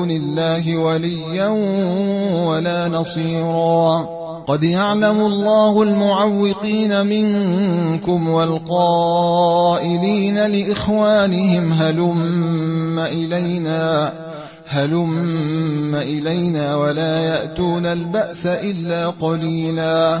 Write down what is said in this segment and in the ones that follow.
دون الله وليا ولا نصيرا. قد يعلم الله المعوقين منكم والقائلين لإخوانهم هلم إلينا هلم إلينا ولا يأتون البأس إلا قليلا.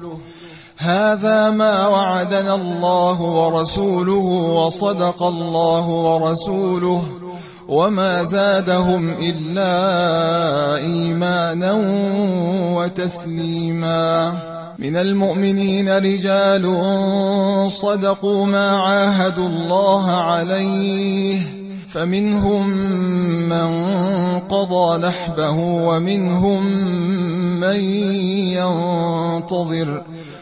هذا ما وعدنا الله ورسوله وصدق الله ورسوله وما زادهم إلا إيمانا وتسليما. من المؤمنين رجال صدقوا ما عاهدوا الله عليه فمنهم من قضى نحبه ومنهم من ينتظر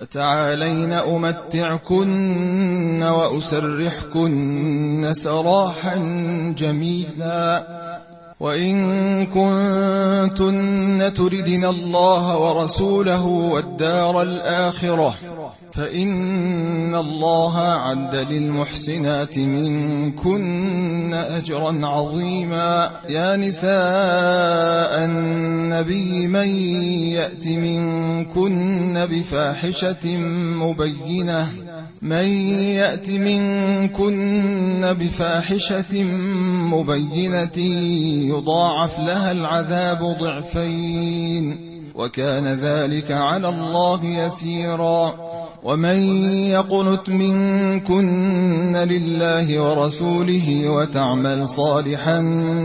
فتعالين أمتعكن وأسرحكن سراحا جميلا وإن كنتن تردن الله ورسوله والدار الآخرة فإن الله عد للمحسنات منكن أجرا عظيما. يا نساء النبي من يأت منكن بفاحشة مبينة من يأت منكن بفاحشة مبينة يضاعف لها العذاب ضعفين وكان ذلك على الله يسيرا. ومن يقنت منكن لله ورسوله وتعمل صالحا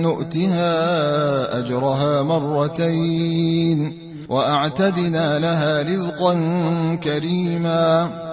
نؤتها أجرها مرتين وأعتدنا لها رزقا كريما.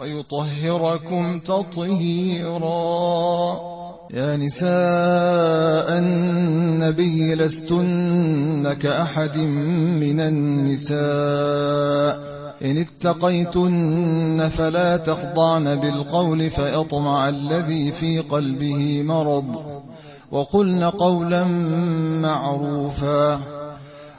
ويطهركم تطهيرا. يا نساء النبي لستن كأحد من النساء. إن اتقيتن فلا تخضعن بالقول فيطمع الذي في قلبه مرض. وقلن قولا معروفا.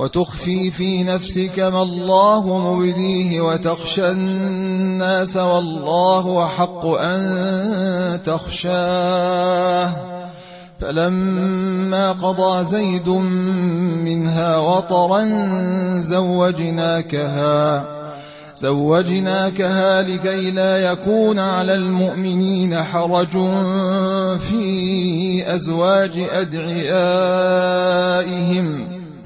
وتخفي في نفسك ما الله مبديه وتخشى الناس والله حق أن تخشاه. فلما قضى زيد منها وطرا زوجناكها زوجناكها لكي لا يكون على المؤمنين حرج في أزواج أدعيائهم.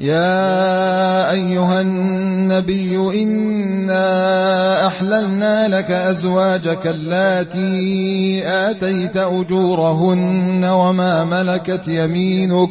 يا أيها النبي إنا أحللنا لك أزواجك اللاتي آتيت أجورهن وما ملكت يمينك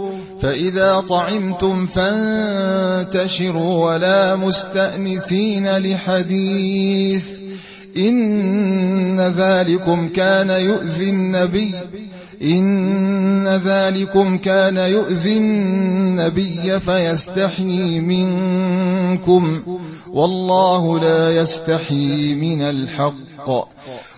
فإذا طعمتم فانتشروا ولا مستأنسين لحديث إن ذلكم كان يؤذي النبي إن ذلكم كان يؤذي النبي فيستحيي منكم والله لا يستحيي من الحق